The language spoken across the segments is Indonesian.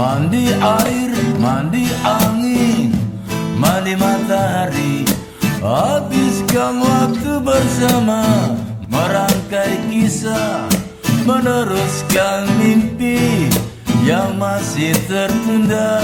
air, mandi angin, mandi matahari. Habiskan waktu bersama Merangkai kisah Meneruskan mimpi Yang masih tertunda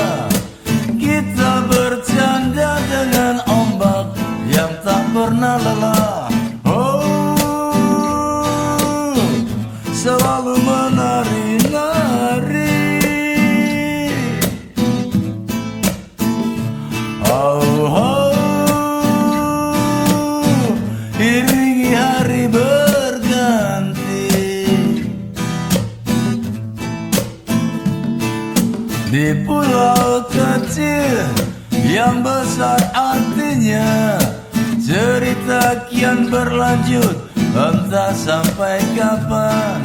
Di pulau kecil yang besar artinya Cerita kian berlanjut entah sampai kapan.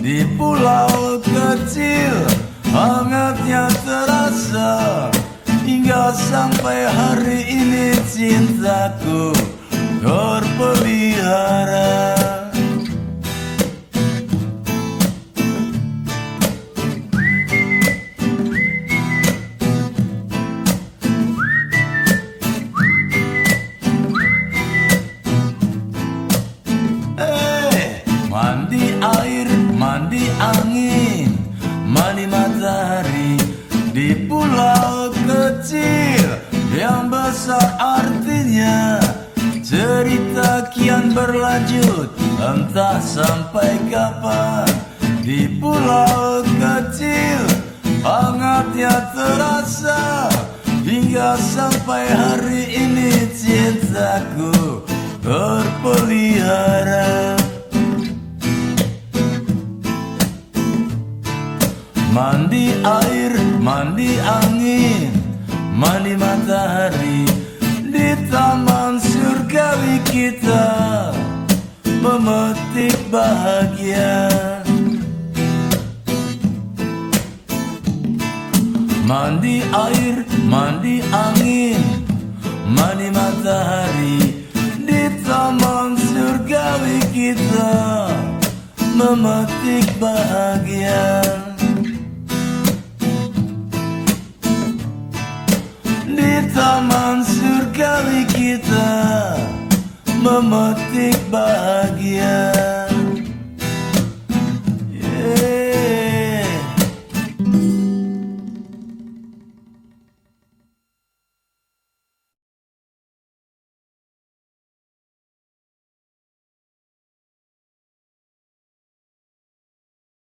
Di pulau kecil hangatnya terasa Hingga sampai hari ini cintaku mandi angin, mandi matahari di pulau kecil. Yang besar artinya cerita kian berlanjut entah sampai kapan. Di pulau kecil hangatnya terasa hingga sampai hari ini cintaku terpelihara Mandi air, mandi angin, mandi matahari. Di taman surgawi kita Memetik bahagia. Mandi air, mandi angin, mandi matahari. Di taman surgawi kita Memetik bahagia kita Memetik bahagia